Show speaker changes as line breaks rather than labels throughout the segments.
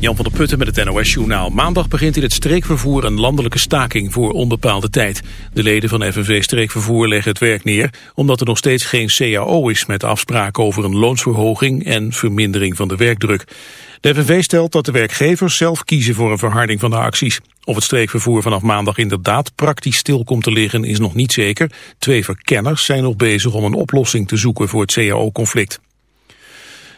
Jan van der Putten met het NOS-journaal. Maandag begint in het streekvervoer een landelijke staking voor onbepaalde tijd. De leden van FNV Streekvervoer leggen het werk neer... omdat er nog steeds geen CAO is met afspraken over een loonsverhoging... en vermindering van de werkdruk. De FNV stelt dat de werkgevers zelf kiezen voor een verharding van de acties. Of het streekvervoer vanaf maandag inderdaad praktisch stil komt te liggen is nog niet zeker. Twee verkenners zijn nog bezig om een oplossing te zoeken voor het CAO-conflict.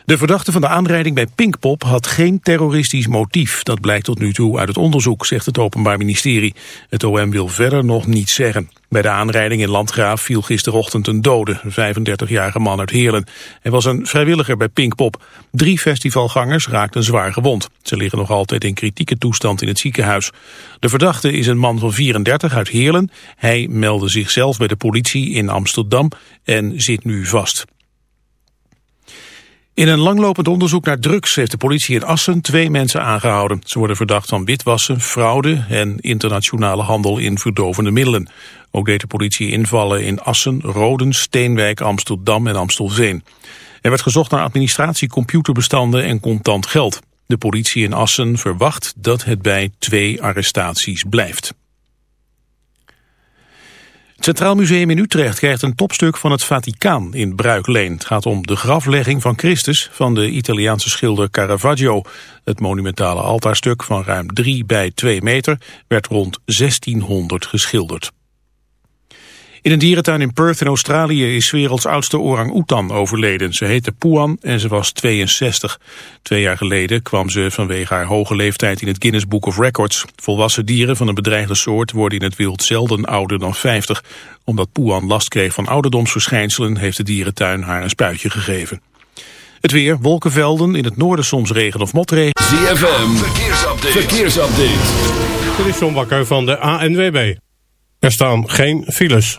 De verdachte van de aanrijding bij Pinkpop had geen terroristisch motief. Dat blijkt tot nu toe uit het onderzoek, zegt het Openbaar Ministerie. Het OM wil verder nog niets zeggen. Bij de aanrijding in Landgraaf viel gisterochtend een dode, een 35-jarige man uit Heerlen. Hij was een vrijwilliger bij Pinkpop. Drie festivalgangers raakten zwaar gewond. Ze liggen nog altijd in kritieke toestand in het ziekenhuis. De verdachte is een man van 34 uit Heerlen. Hij meldde zichzelf bij de politie in Amsterdam en zit nu vast. In een langlopend onderzoek naar drugs heeft de politie in Assen twee mensen aangehouden. Ze worden verdacht van witwassen, fraude en internationale handel in verdovende middelen. Ook deed de politie invallen in Assen, Roden, Steenwijk, Amsterdam en Amstelveen. Er werd gezocht naar administratie, computerbestanden en contant geld. De politie in Assen verwacht dat het bij twee arrestaties blijft. Centraal Museum in Utrecht krijgt een topstuk van het Vaticaan in Bruikleen. Het gaat om de graflegging van Christus van de Italiaanse schilder Caravaggio. Het monumentale altaarstuk van ruim 3 bij 2 meter werd rond 1600 geschilderd. In een dierentuin in Perth in Australië is werelds oudste orang-oetan overleden. Ze heette Puan en ze was 62. Twee jaar geleden kwam ze vanwege haar hoge leeftijd in het Guinness Book of Records. Volwassen dieren van een bedreigde soort worden in het wild zelden ouder dan 50. Omdat Puan last kreeg van ouderdomsverschijnselen heeft de dierentuin haar een spuitje gegeven. Het weer, wolkenvelden, in het noorden soms regen of motregen.
ZFM, verkeersupdate. verkeersupdate.
Dit is John Bakker van de ANWB. Er staan geen files.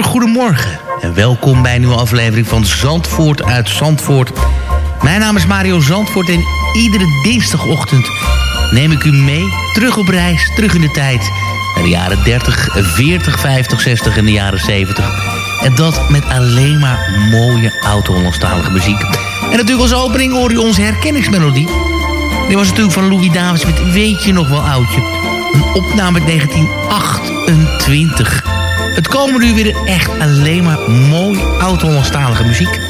Goedemorgen en welkom bij een nieuwe aflevering van Zandvoort uit Zandvoort. Mijn naam is Mario Zandvoort en iedere dinsdagochtend neem ik u mee terug op reis, terug in de tijd. Naar de jaren 30, 40, 50, 60 en de jaren 70. En dat met alleen maar mooie oud-Hollandstalige muziek. En natuurlijk als opening hoor je onze herkenningsmelodie. Dit was natuurlijk van Louis Davids met Weet je nog wel oudje. Een opname uit 1928. Het komen nu weer echt alleen maar mooi oud-Hollandstalige muziek.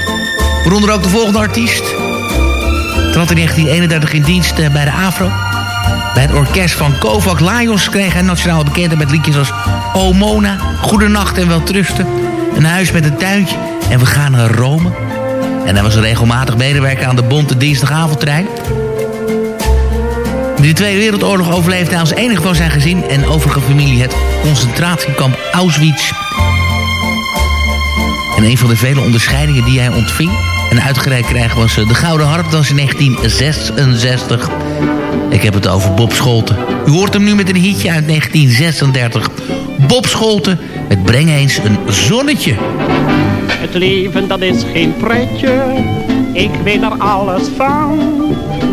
Waaronder ook de volgende artiest. Trad in 1931 in dienst eh, bij de AFRO. Bij het orkest van Kovac Lions kreeg hij nationale bekendheid met liedjes als O Mona, Goedenacht en Weltrusten. Een huis met een tuintje en we gaan naar Rome. En hij was regelmatig medewerker aan de Bonte Dinsdagavondtrein. In de Tweede Wereldoorlog overleefde als enige van zijn gezin en overige familie het concentratiekamp Auschwitz. En een van de vele onderscheidingen die hij ontving en uitgereikt kreeg was eh, de Gouden Harp. Dat was in 1966. Ik heb het over Bob Scholten. U hoort hem nu met een hitje uit 1936. Bob Scholten, het breng eens een zonnetje.
Het leven dat is geen pretje, ik weet er alles van.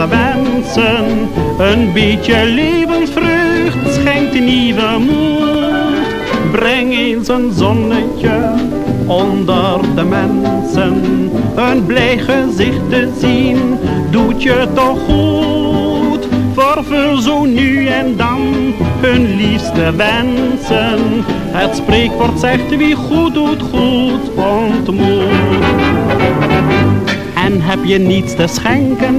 liefste wensen. Een beetje levensvreugd schenkt nieuwe moed. Breng eens een zonnetje onder de mensen. Een blij gezicht te zien, doet je toch goed. Vervul zo nu en dan hun liefste wensen. Het spreekwoord zegt wie goed doet, goed ontmoet. En heb je niets te schenken,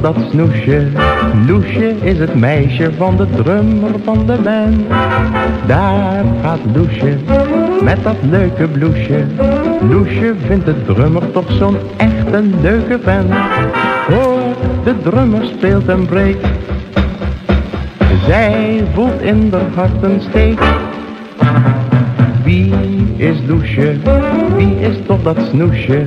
Dat snoesje? Loesje is het meisje van de drummer van de band. Daar gaat Loesje met dat leuke bloesje. Loesje vindt de drummer toch zo'n echt een leuke vent. Hoor, de drummer speelt en breekt. Zij voelt in haar hart een steek. Wie is Loesje? Wie is toch dat snoesje?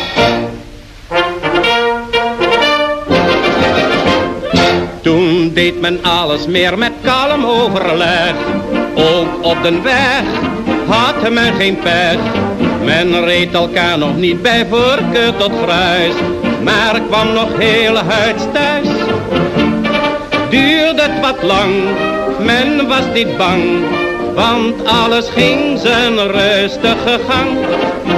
Deed men alles meer met kalm overleg. Ook op de weg had men geen pech. Men reed elkaar nog niet bij voorkeur tot gruis. Maar kwam nog heel huids thuis. Duurde het wat lang, men was niet bang. Want alles ging zijn rustige gang.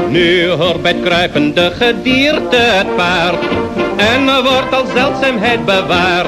Nu hoort bij het kruipende gedierte het paard. En wordt al zeldzaamheid bewaard.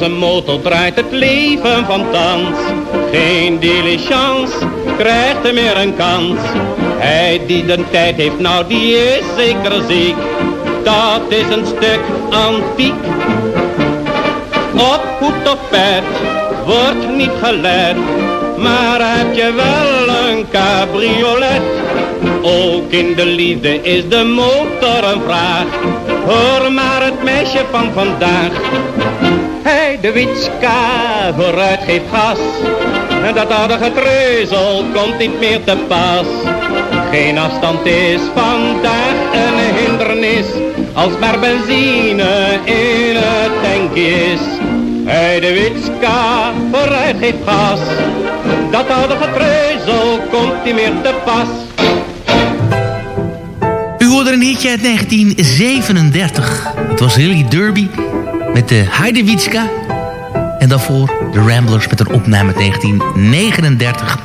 Als een motor draait het leven van thans, geen diligence krijgt er meer een kans. Hij die de tijd heeft, nou die is zeker ziek, dat is een stuk antiek. Op hoed of pet wordt niet gelet, maar heb je wel een cabriolet. Ook in de liefde is de motor een vraag, hoor maar het meisje van vandaag. Hij de witska vooruit geeft gas, en dat aardige treuzel komt niet meer te pas. Geen afstand is vandaag een hindernis, als maar benzine in het tankje is. Hij de witska vooruit geeft gas, dat oude getreuzel komt niet meer te pas.
U hoorde een hitje uit 1937. Het was Lily Derby met de Heidewitzka. En daarvoor de Ramblers met een opname uit 1939.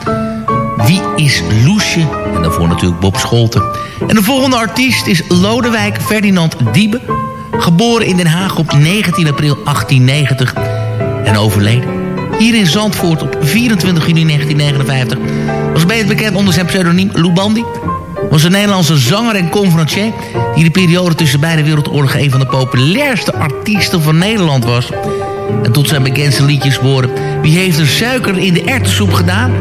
Wie is Loesje? En daarvoor natuurlijk Bob Scholten. En de volgende artiest is Lodewijk Ferdinand Diebe. Geboren in Den Haag op 19 april 1890 en overleden. Hier in Zandvoort op 24 juni 1959 was beter bekend onder zijn pseudoniem Lou Bandy was een Nederlandse zanger en conferencier... die de periode tussen beide wereldoorlogen... een van de populairste artiesten van Nederland was. En tot zijn bekendste liedjes behoren... Wie heeft er suiker in de erwtensoep gedaan?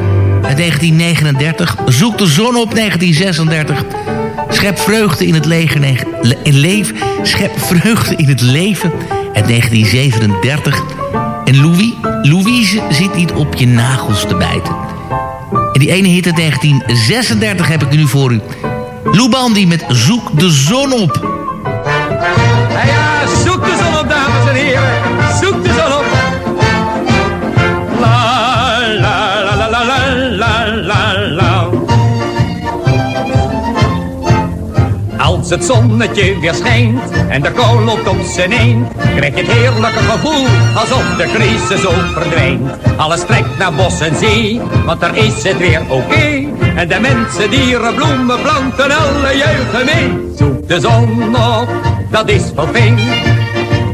Uit 1939. Zoek de zon op 1936. Schep vreugde in het leger, le, leven. Schep vreugde in het leven. Uit 1937. En Louis, Louise zit niet op je nagels te bijten. En die ene hit uit 1936 heb ik nu voor u. Lou Bandy met Zoek de zon op.
Ja, ja, zoek de zon op, dames en heren. Zoek de zon op. La, la, la, la, la, la, la, la. Als het zonnetje weer schijnt en de kou loopt op zijn eind, krijg je het heerlijke gevoel alsof de crisis ook verdwijnt. Alles trekt naar bos en zee, want daar is het weer oké. En de mensen, dieren, bloemen, planten, alle juichen mee. Zoek de zon op, dat is wel fijn.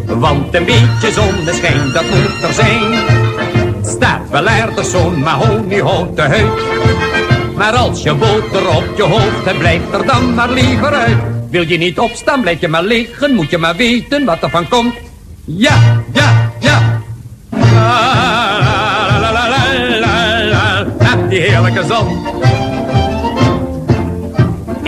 Want een beetje zonneschijn, dat moet er zijn. Staat wel ergens zo'n mahoniehouten huid. Maar als je boter op je hoofd hebt, blijf er dan maar liever uit. Wil je niet opstaan, blijf je maar liggen, moet je maar weten wat er van komt. Ja, ja, ja. La, die heerlijke zon.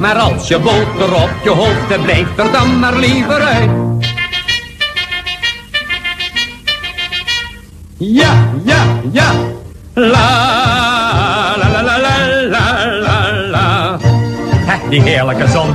Maar als je boter op je hoofd hebt, blijf er dan maar liever uit. Ja, ja, ja. La, la, la, la, la, la, die heerlijke zon.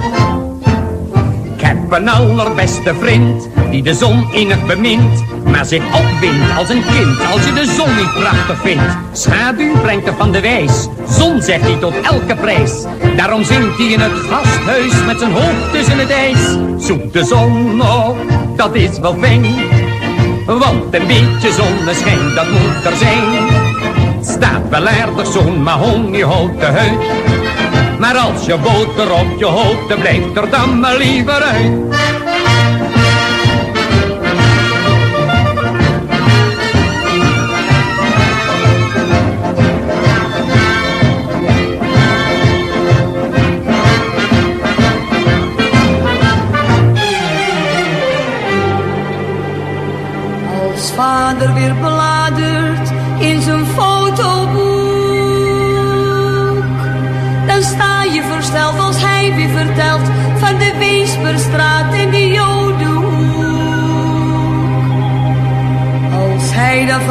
Ik heb een allerbeste vriend, die de zon innig bemint. Maar zich opwindt als een kind, als je de zon niet prachtig vindt. Schaduw brengt er van de wijs, zon zegt hij tot elke prijs. Daarom zingt hij in het gasthuis met zijn hoofd tussen het ijs. Zoek de zon op, dat is wel fijn. Want een beetje zonneschijn, dat moet er zijn. Staat wel aardig zo'n mahoniehouten huid. Maar als je boter op je hoofd, dan blijft er dan maar liever uit.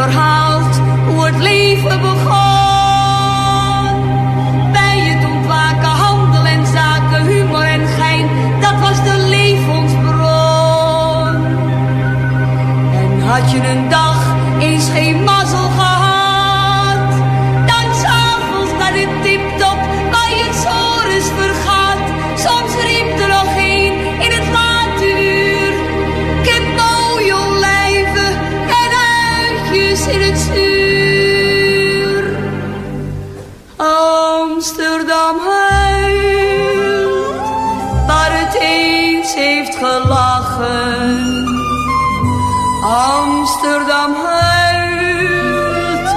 Verhaalt hoe het leven begon. Bij het ontwaken, handel en zaken, humor en gein, dat was de levensbron. En had je een dag gelachen. Amsterdam huilt,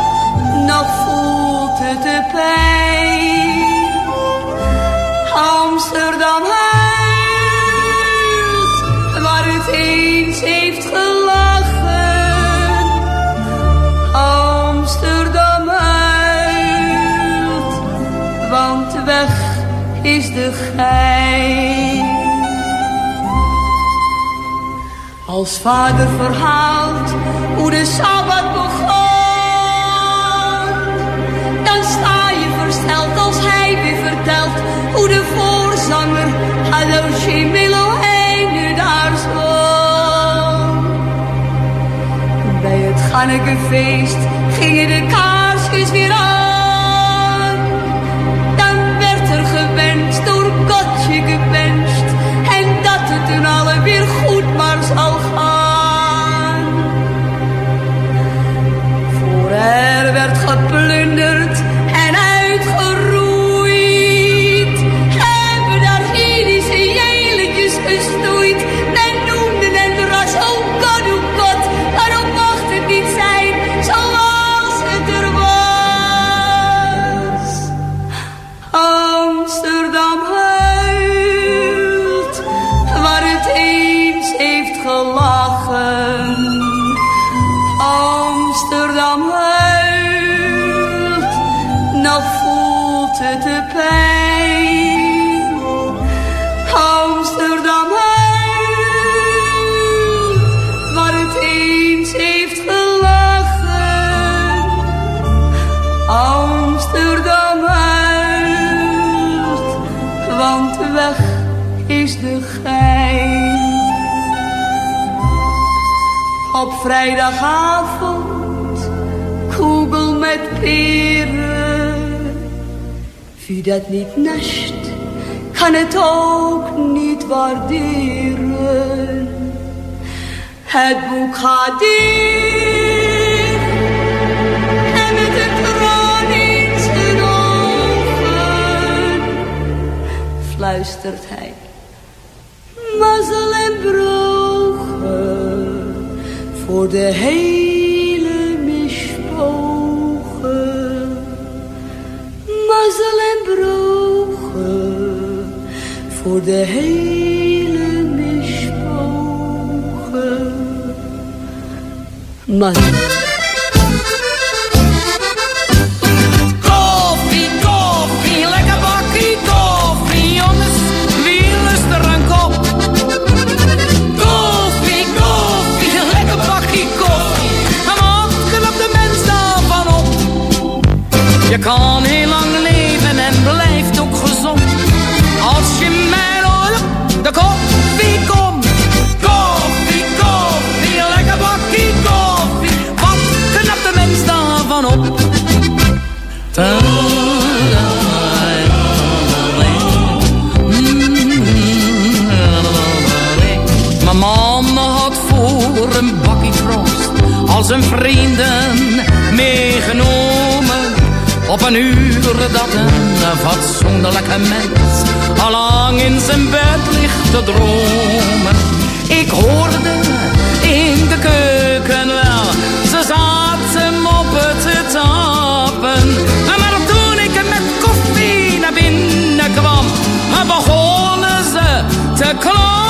nog voelt het de pijn. Amsterdam huilt, waar het eens heeft gelachen. Amsterdam huilt, want weg is de gein. Als vader verhaalt hoe de Sabbat begon, dan sta je versteld als hij weer vertelt hoe de voorzanger hij nu daar stond. Bij het Gannekefeest gingen de kaarsjes weer aan. Dan werd er gewenst, door Godje gewenst. En dat het alle weer goed maar zal er Amsterdam huilt, want weg is de gein. Op vrijdagavond, kugel met peren. Wie dat niet nascht, kan het ook niet waarderen. Het boek gaat fluistert hij. Mazzel en brogen voor de hele mispogen. Mazzel en brogen voor de hele mispogen. Mazzel.
Je kan heel lang leven en blijft ook gezond, als je mij hoort, de koffie komt. Koffie, koffie, lekker bakkie koffie, wat knapt de mens daarvan op? Mijn mama had voor een bakkie troost al zijn vrienden meegenomen. Op een uur dat een fatsoenlijke mens allang in zijn bed ligt te dromen. Ik hoorde in de keuken wel, ze zaten moppen te tappen. Maar toen ik met koffie naar binnen kwam, begonnen ze te kloppen.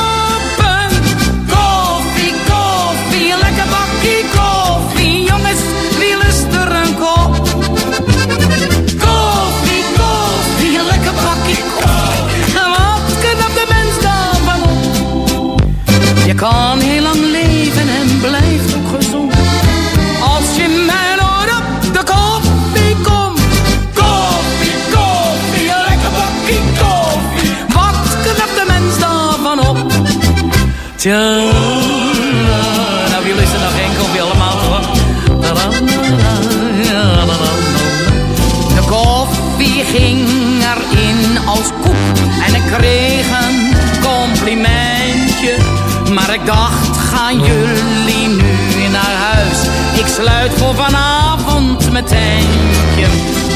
Besluit voor vanavond mijn tentje.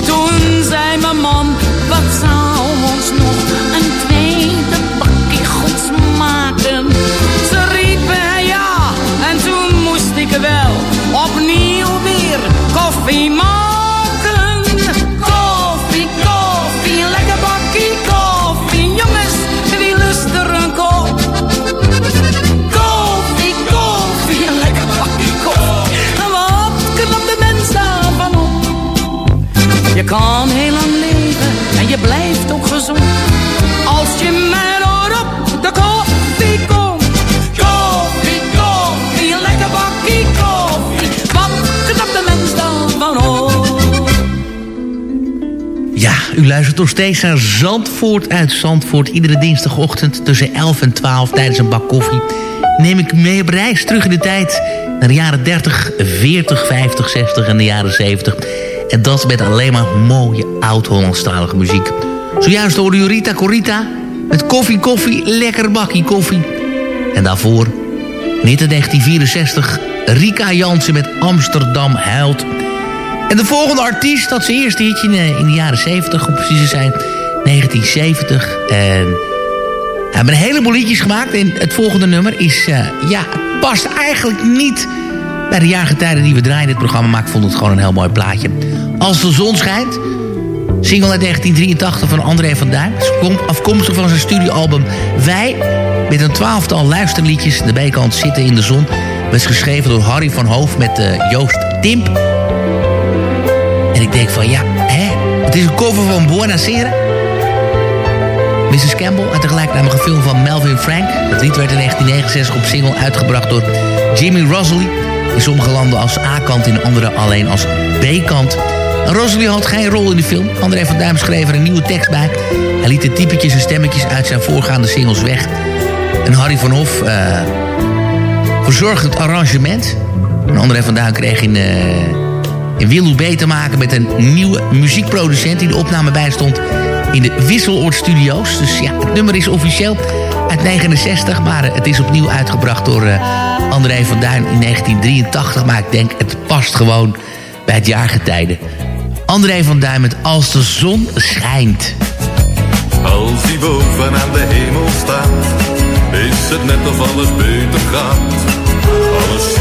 Toen zei mijn man, wat zou ons nog een tweede bakje goed smaken? Ze riepen ja, en toen moest ik wel opnieuw weer koffie maken.
Ja, u luistert nog steeds naar Zandvoort uit Zandvoort. Iedere dinsdagochtend tussen 11 en 12 tijdens een bak koffie... neem ik mee op reis terug in de tijd... naar de jaren 30, 40, 50, 60 en de jaren 70. En dat met alleen maar mooie oud-Hollandstalige muziek. Zojuist hoorde u Rita Corita met koffie, koffie, lekker bakkie koffie. En daarvoor, in 1964, Rika Jansen met Amsterdam huilt... En de volgende artiest had zijn eerste hitje in, eh, de jaren 70, om precies te zijn, 1970. En we hebben een heleboel liedjes gemaakt. En het volgende nummer is, eh, ja, past eigenlijk niet bij de jaargetijden die we draaien in dit programma. Maar ik vond het gewoon een heel mooi plaatje. Als de zon schijnt. Single uit 1983 van André van Duin. Afkomstig van zijn studioalbum Wij. Met een twaalftal luisterliedjes. De B-kant Zitten in de Zon. Was geschreven door Harry van Hoof met eh, Joost Timp. En ik denk van ja, hè? Het is een cover van Buona Sera. Mrs. Campbell uit de gelijknamige film van Melvin Frank. Het lied werd in 1969 op single uitgebracht door Jimmy Rosalie. In sommige landen als A-kant, in andere alleen als B-kant. En Rosalie had geen rol in de film. André van Duim schreef er een nieuwe tekst bij. Hij liet de typetjes en stemmetjes uit zijn voorgaande singles weg. En Harry van Hof eh verzorgde het arrangement. En André van Duin kreeg in... eh in Willow B te maken met een nieuwe muziekproducent... die de opname bijstond in de Wisseloord Studios. Dus ja, het nummer is officieel uit 69... maar het is opnieuw uitgebracht door uh, André van Duin in 1983. Maar ik denk, het past gewoon bij het jaargetijde. André van Duin met Als de zon schijnt.
Als die boven aan de hemel staat, is het net of alles beter gaat. Alles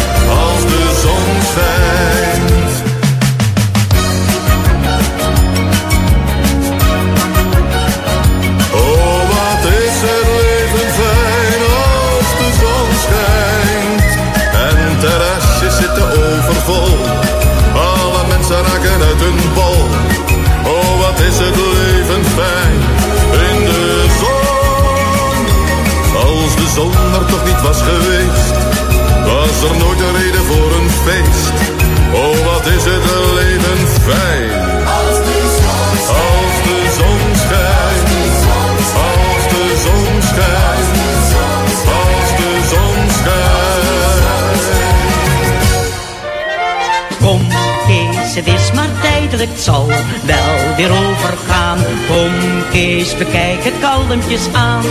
was geweest, was er nooit een reden voor een feest. Oh, wat is het een leven fijn. Als de zon schijnt,
als
de zon schijnt, als de zon schijnt, als de zon schijnt.
Kom, Kees, het is maar tijdelijk, zal wel weer overgaan. Kom, Kees, bekijk het kalmpjes aan.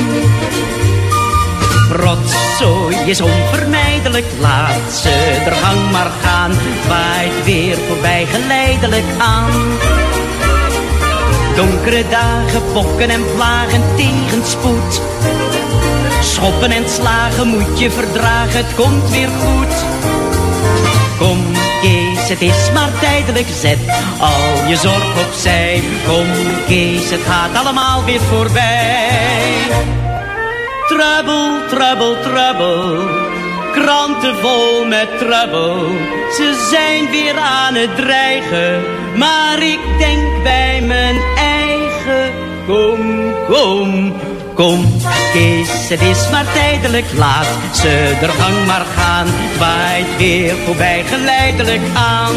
Rotzooi is onvermijdelijk, laat ze er gang maar gaan. Waait weer voorbij geleidelijk aan. Donkere dagen, pokken en vlagen tegenspoed. Schoppen en slagen moet je verdragen, het komt weer goed. Kom Kees, het is maar tijdelijk, zet al je zorg opzij. Kom Kees, het gaat allemaal weer voorbij. Trouble, trouble, trouble. Kranten vol met trouble. Ze zijn weer aan het dreigen. Maar ik denk bij mijn eigen. Kom, kom, kom. Kees, het is maar tijdelijk. Laat ze er gang maar gaan. Waait weer voorbij geleidelijk aan.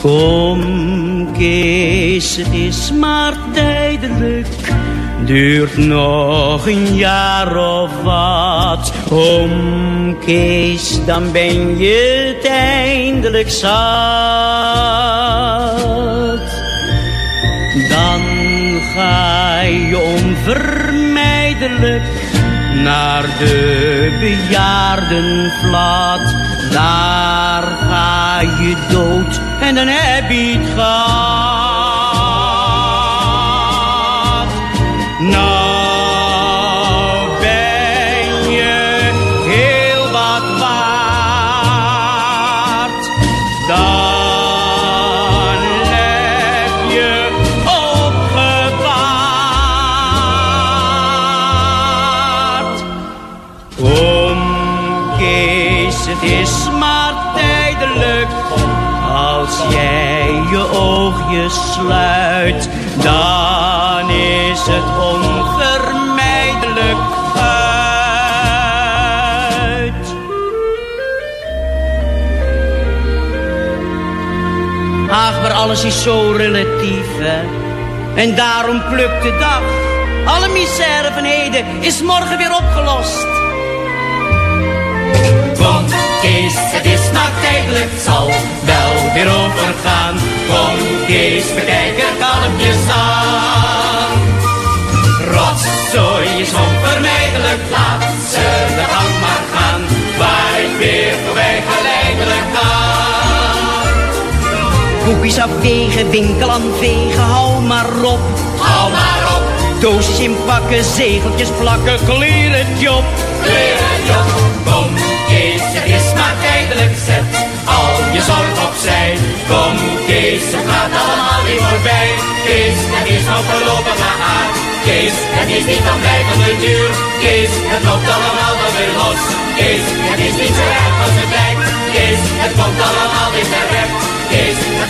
Kom Kees, het is maar tijdelijk, duurt nog een jaar of wat. Kom Kees, dan ben je het eindelijk zat. Dan ga je onvermijdelijk naar de bejaardenvlat. Daar ga je dood en dan heb je het gehad. Is zo relatief. En daarom plukt de dag. Alle misère van heden is morgen weer opgelost. Kom, Kees, het is maar tijdelijk, zal wel weer overgaan. Kom, Kees, bekijk er kalmpjes aan. Rotzooi is Koekjes afwegen, winkel aan vegen, hou maar op. Hou maar op. Doosjes inpakken, zegeltjes plakken, kleren job. Kleren job. Kom, Kees, het is maar tijdelijk, zet al je zorg opzij. Kom, Kees, het gaat allemaal weer voorbij. Kees, het is nog voorlopig haar. Kees, het is niet van blijvende duur. Kees, het loopt allemaal wel weer los. Kees, het is niet zo erg als het lijkt. Kees, het komt allemaal weer terecht. Kees,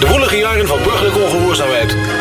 De woelige jaren van burgerlijke ongehoorzaamheid,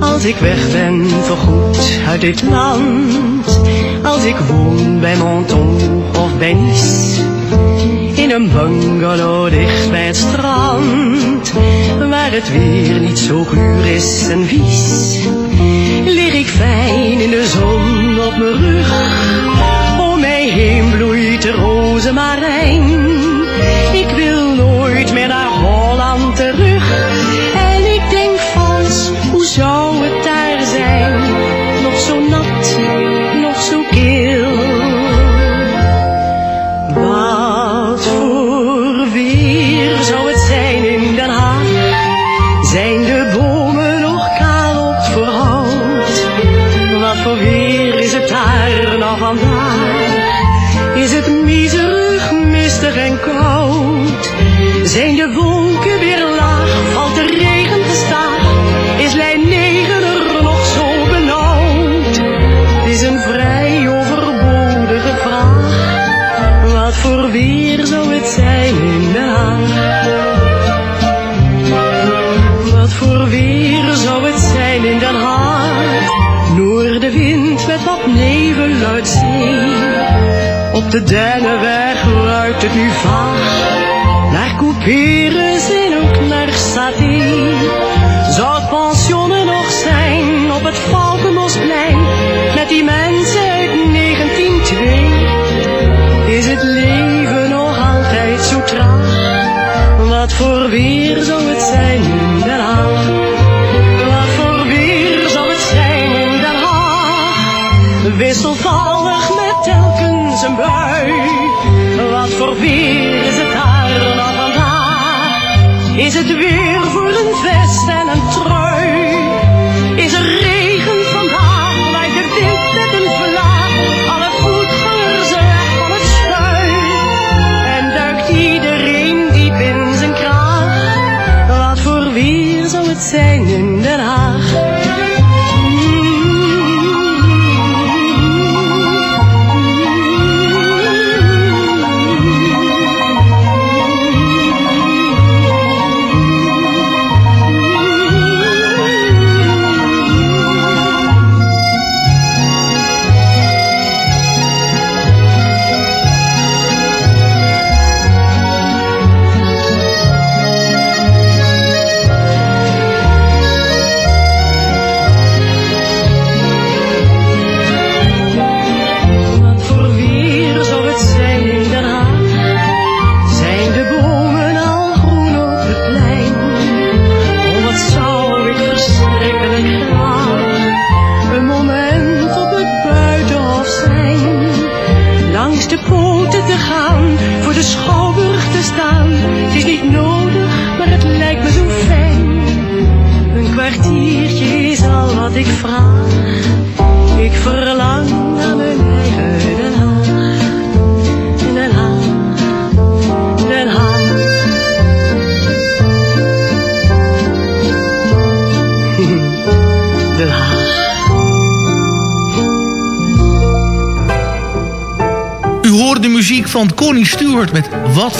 Als
ik weg ben voorgoed uit dit land. Als ik woon bij Menton of bij Nice. In een bungalow dicht bij het strand. Waar het weer niet zo guur is en vies. Lig ik fijn in de zon op mijn rug. De Dennenweg ruikt het nu vaag. Naar couperus het weer voor een vest en een trui?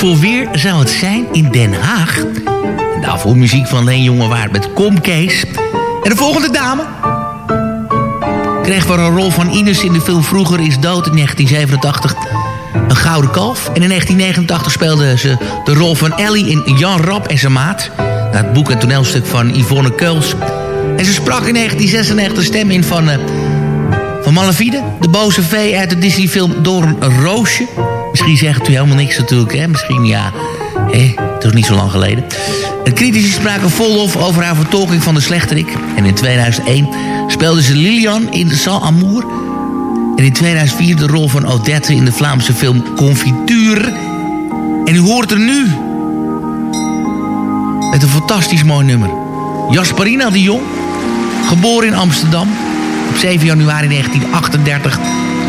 Voor weer zou het zijn in Den Haag.
En daarvoor muziek van Leen Jongewaard met Kom Kees. En de volgende dame kreeg voor een rol van Ines in de film Vroeger is dood in 1987 een gouden kalf. En in 1989 speelde ze de rol van Ellie in Jan Rap en zijn maat. Het boek en toneelstuk van Yvonne Keuls. En ze sprak in 1996 de stem in van... eh, van Malafide, de boze vee uit de Disney-film Door een Roosje. Misschien zegt u helemaal niks natuurlijk, hè? Misschien ja, hè? het is niet zo lang geleden. De critici spraken vol over haar vertolking van de slechterik. En in 2001 speelde ze Lilian in Sans Amour. En in 2004 de rol van Odette in de Vlaamse film Confiture. En u hoort er nu met een fantastisch mooi nummer. Jasperina de Jong, geboren in Amsterdam op 7 januari 1938.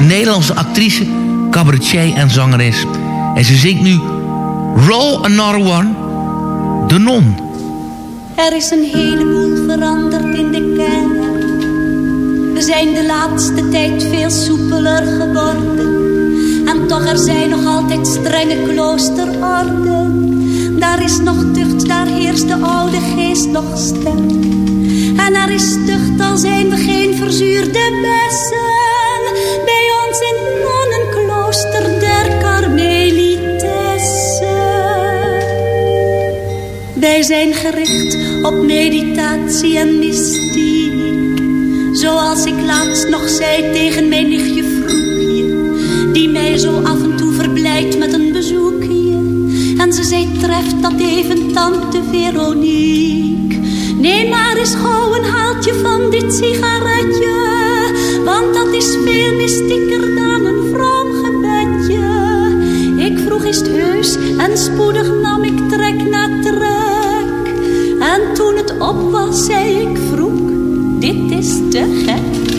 Nederlandse actrice, cabaretier en zangeres. En ze zingt nu Roll Another One, De Non.
Er is een heleboel veranderd in de kerk. We zijn de laatste tijd veel soepeler geworden. En toch er zijn nog altijd strenge kloosterorden. Daar is nog tucht, daar heerst de oude geest nog sterk.
En er is tucht, al zijn we geen verzuurde bessen. Wij zijn gericht op meditatie en mystiek. Zoals ik laatst nog zei tegen mijn nichtje Vroegje. Die mij zo af en toe verblijdt met een bezoekje. En ze zei treft dat even tante Veronique. Neem maar eens gauw een haaltje van dit sigaretje. Want dat is veel mystieker dan een vroom gebedje. Ik vroeg is heus en spoedig nam ik trek na trek. En toen het op was, zei ik vroeg, dit is te gek.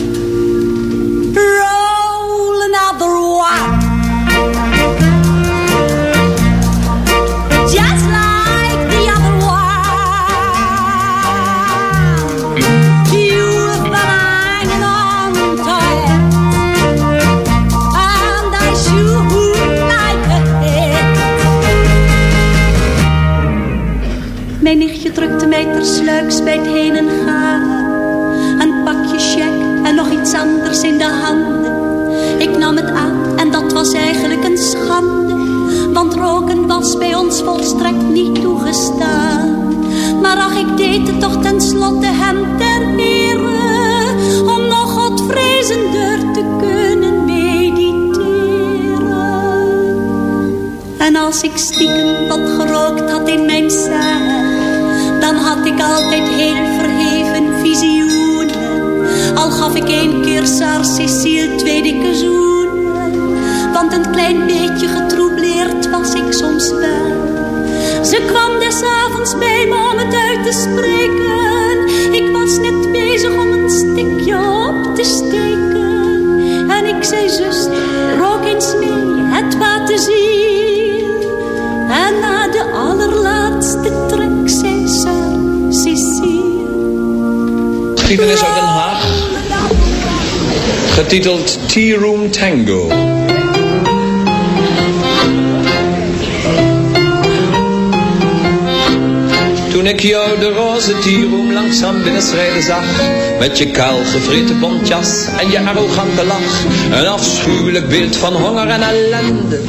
Met je kaal gevreten bontjas en je arrogante lach. Een afschuwelijk beeld van honger en ellende.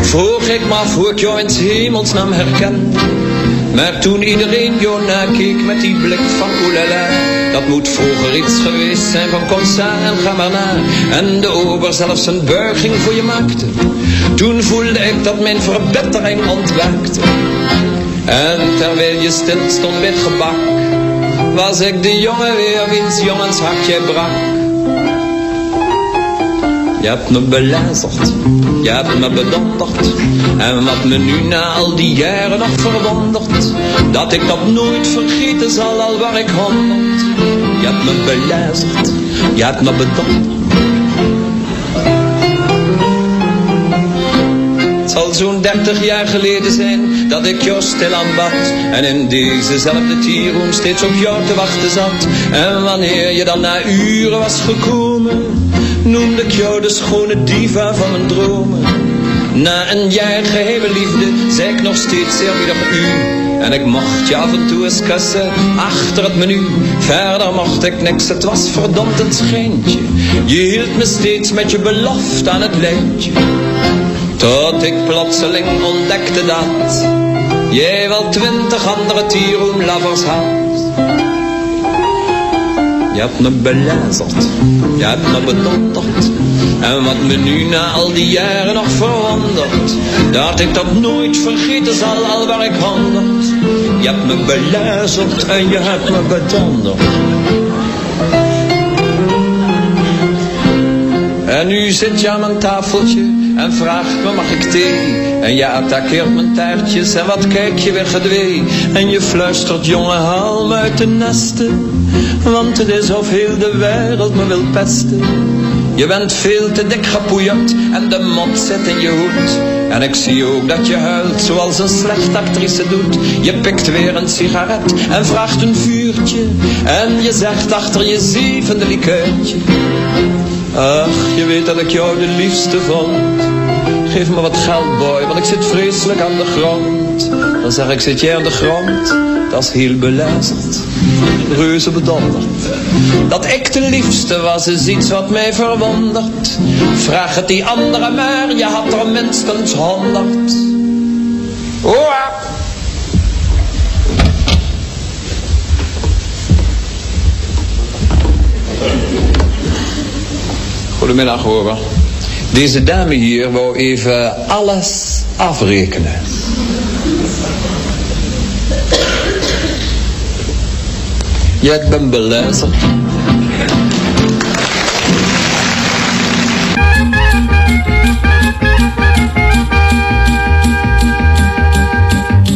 Vroeg ik me af hoe ik jou in hemelsnaam herkende. Maar toen iedereen jou nakeek met die blik van oelala Dat moet vroeger iets geweest zijn van concert en ga maar na En de ober zelfs een buiging voor je maakte. Toen voelde ik dat mijn verbetering ontwaakte. En terwijl je stil stond met gebak, was ik de jongen weer wiens jongens hartje brak. Je hebt me belazerd, je hebt me bedonderd. En wat me nu na al die jaren nog verwondert, dat ik dat nooit vergeten zal, al waar ik honderd. Je hebt me belazerd, je hebt me bedonderd. Zal zo'n dertig jaar geleden zijn dat ik jou stil aanbad En in dezezelfde tierroom steeds op jou te wachten zat En wanneer je dan na uren was gekomen Noemde ik jou de schone diva van mijn dromen Na een jaar geheime liefde zei ik nog steeds eerbiedig u en ik mocht je af en toe eens kussen achter het menu. Verder mocht ik niks, het was verdomd een schijntje. Je hield me steeds met je belofte aan het lijntje. Tot ik plotseling ontdekte dat jij wel twintig andere tieroomlovers had. Je hebt me belazerd, je hebt me bedonderd. En wat me nu na al die jaren nog verwondert, dat ik dat nooit vergeten zal, al waar ik honderd. Je hebt me belazerd en je hebt me bedonderd. En nu zit je aan mijn tafeltje en vraagt me mag ik thee? En je attaqueert mijn taartjes en wat kijk je weer gedwee? En je fluistert jongen haal uit de nesten Want het is of heel de wereld me wil pesten. Je bent veel te dik gepoeierd en de mot zit in je hoed. En ik zie ook dat je huilt zoals een slechte actrice doet. Je pikt weer een sigaret en vraagt een vuurtje. En je zegt achter je zevende likeurtje Ach, je weet dat ik jou de liefste vond. Geef me wat geld, boy, want ik zit vreselijk aan de grond.
dan zeg ik zit jij aan de grond. Dat is heel beluisterd, reuze bedonderd. Dat ik de liefste was is iets wat mij verwondert. Vraag het die andere maar, je had er minstens honderd. Hoera! Goedemiddag hoor. Deze dame hier wou even alles afrekenen. Ja, ik ben beluisterd.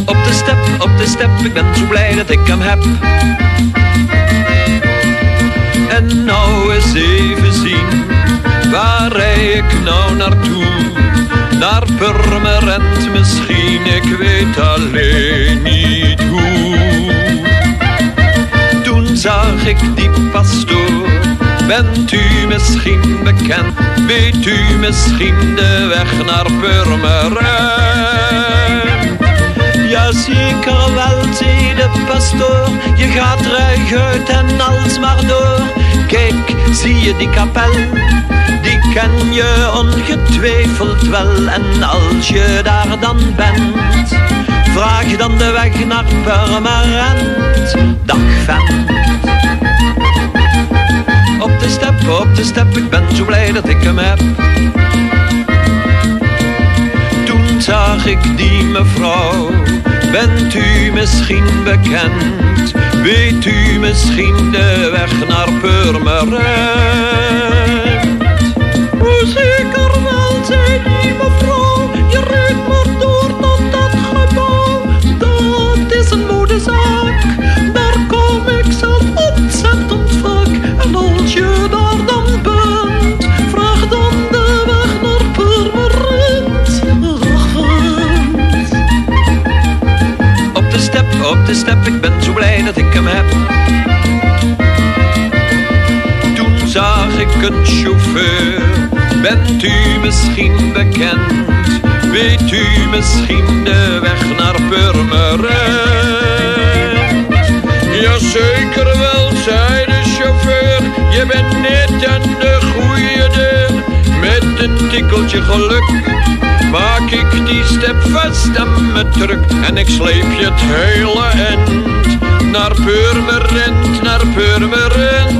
Op de step, op de step, ik ben zo blij dat ik hem heb. En nou even zien, waar rij ik nou naartoe? Naar Purmerend misschien, ik weet alleen niet hoe. Toen zag ik die pastoor, bent u misschien bekend? Weet u misschien de weg naar Purmerend? Ja, zeker wel, zei de pastoor. Je gaat ruig en alsmaar door. Kijk, zie je die kapel? Die ken je ongetwijfeld wel. En als je daar dan bent, vraag dan de weg naar Purmerend. Dag vent. Op de step, op de step, ik ben zo blij dat ik hem heb. Toen zag ik die mevrouw, bent u misschien bekend? Weet u misschien de weg naar Purmerend? Hoe ik ben zo blij dat ik hem heb. Toen zag ik een chauffeur, bent u misschien bekend? Weet u misschien de weg naar Purmerend? Jazeker wel, zei de chauffeur, je bent net aan de goede deur. Met een tikkeltje geluk maak ik die step vast en me druk en ik sleep je het hele end naar Purmerend, naar Purmerend,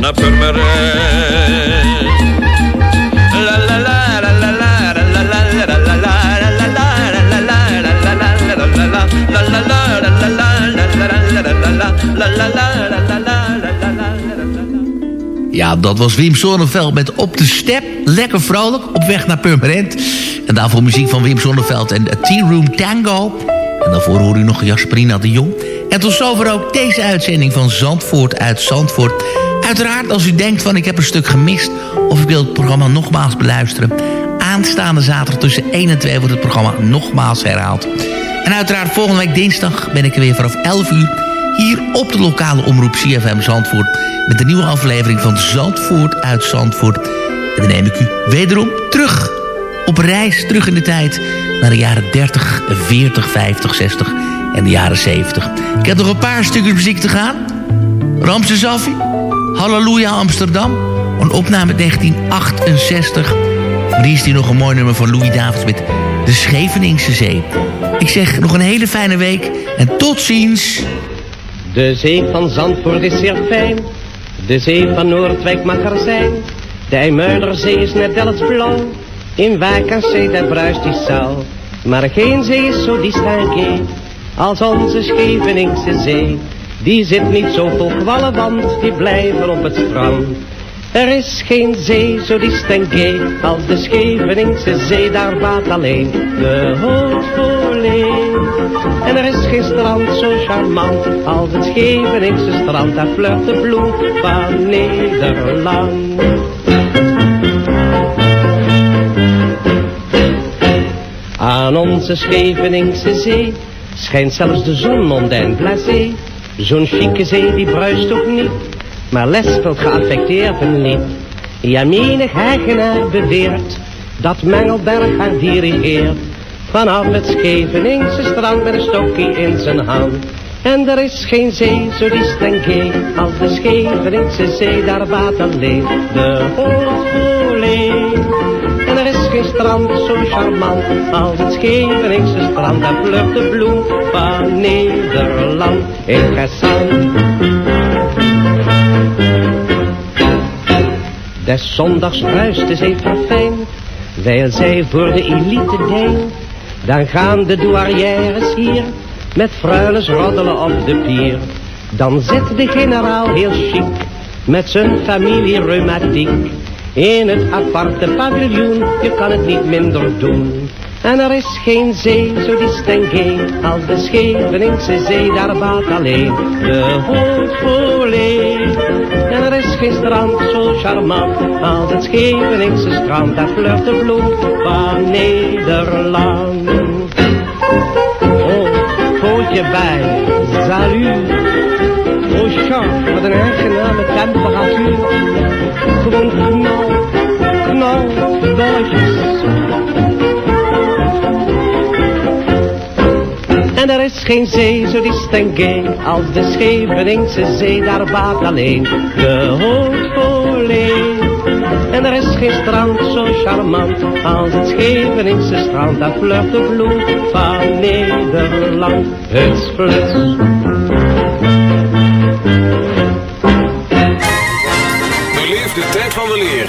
naar Purmerend. La la la la la la la la la la la la la
Ja, dat was Wim Sonneveld met Op de Step. Lekker vrolijk, op weg naar Purmerend. En daarvoor muziek van Wim Sonneveld en Tea Room Tango. En daarvoor hoor u nog Jasperina de Jong. En tot zover ook deze uitzending van Zandvoort uit Zandvoort. Uiteraard als u denkt van ik heb een stuk gemist... of ik wil het programma nogmaals beluisteren... aanstaande zaterdag tussen 1 en 2 wordt het programma nogmaals herhaald. En uiteraard volgende week dinsdag ben ik er weer vanaf 11 uur... hier op de lokale omroep CFM Zandvoort... met de nieuwe aflevering van Zandvoort uit Zandvoort. En dan neem ik u wederom terug op reis terug in de tijd... naar de jaren 30, 40, 50, 60 en de jaren 70. Ik heb nog een paar stukjes muziek te gaan. Ramses Affi, Halleluja Amsterdam. Een opname 1968. Maar die is hier nog een mooi nummer van Louis Davids met De Scheveningse Zee. Ik zeg nog een hele fijne week en tot ziens.
De zee van Zandvoort is zeer fijn. De zee van Noordwijk mag er zijn. De IJmuiderzee is net Delfts blauw. In Wijk aan zee daar bruist die zaal. Maar geen zee is zo distingué als onze Scheveningse zee. Die zit niet zo vol kwallen, want die blijven op het strand. Er is geen zee zo distingué als de Scheveningse zee, daar baat alleen de hoofdvoorleen. En er is geen strand zo charmant als het Scheveningse strand, daar flirt de bloem van Nederland. Aan onze Scheveningse zee schijnt zelfs de zon mondain blasé. Zo'n chique zee die bruist ook niet, maar lespelt geaffecteerd een lied. Ja, menig beweert dat Mengelberg haar dirigeert. Vanaf het Scheveningse strand met een stokje in zijn hand. En er is geen zee zo diest en gay als de Scheveningse zee, daar baat alleen de hoofdvolee. En er is geen strand zo charmant als het Scheveningse strand, daar vlucht de bloem van Nederland. Interessant. Des zondags ruist de zee verfijnd, wijl zij voor de elite deint. Dan gaan de douarières hier met fruiles roddelen op de pier. Dan zit de generaal heel chic met zijn familie reumatiek. In het aparte paviljoen, je kan het niet minder doen. En er is geen zee zo gay als de Scheveningse zee, daar baat alleen de hoofdvolee. Er is strand zo charmant als het Scheveningse strand, daar flirt de bloem van Nederland. Oh, pootje bij, salut. Oh, chance, wat een aangename temperatuur. Er is geen zee zo diest en gay als de Scheveningse zee, daar baat alleen de hoofdvolee. En er is geen strand zo charmant als het Scheveningse strand, daar flirt de bloem van Nederland. Het fluts.
Beleef de tijd van weleer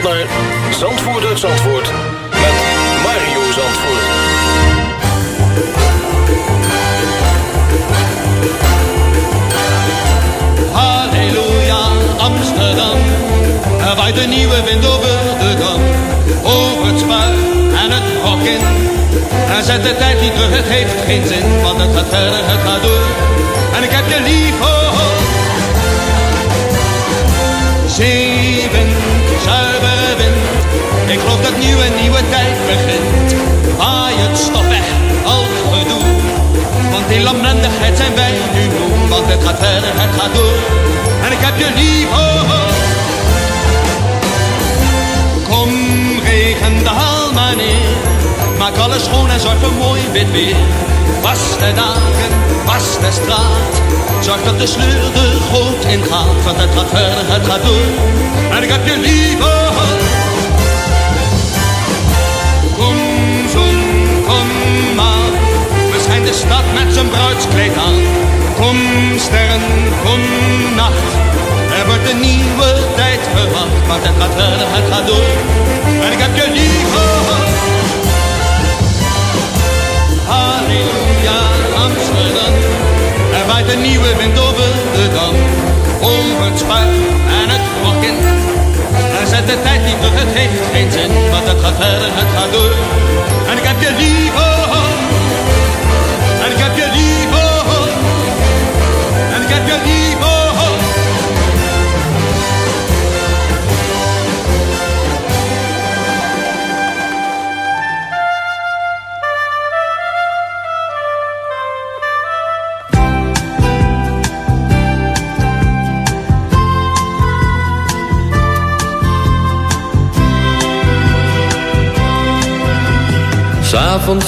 naar Zandvoort Zandvoort met Mario Zandvoort.
Halleluja, Amsterdam. Er een nieuwe wind over de dam. Over het spuit en het hok in. En zet de tijd niet terug, het heeft geen zin. Want het gaat verder, het gaat door. En ik heb je lief, oh, oh. Ik geloof dat nu een nieuwe tijd begint. Waai het stof weg, al gedoe. Want in lamlendigheid zijn wij nu moe. Want het gaat verder, het gaat door. En ik heb je lief, oh, oh. Kom, regen, daal maar neer. Maak alles schoon en zorg voor mooi wit weer. Was de dagen, was de straat. Zorg dat de sleur de goot ingaat. Want het gaat verder, het gaat door. En ik heb je lief, oh, de stad met zijn bruidskleed aan. Kom, sterren, kom, nacht. Er wordt een nieuwe tijd verwacht. Want het gaat verder, het gaat door. En ik heb je lief. Halleluja, Amsterdam. Er waait een nieuwe wind over de dam. Over het spuit en het rok in. En zet de tijd niet terug, het heeft geen zin. Want het gaat verder, het gaat door.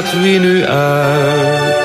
Laat wie nu uit?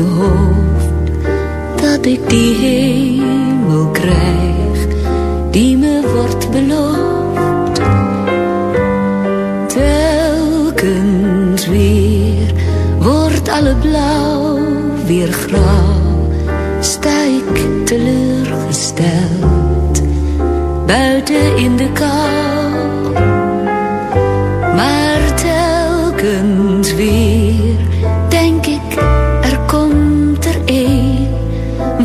Hoofd dat ik die hemel krijg die me wordt beloofd. Telkens weer wordt alle blauw weer grauw, sta ik teleurgesteld buiten in de kou.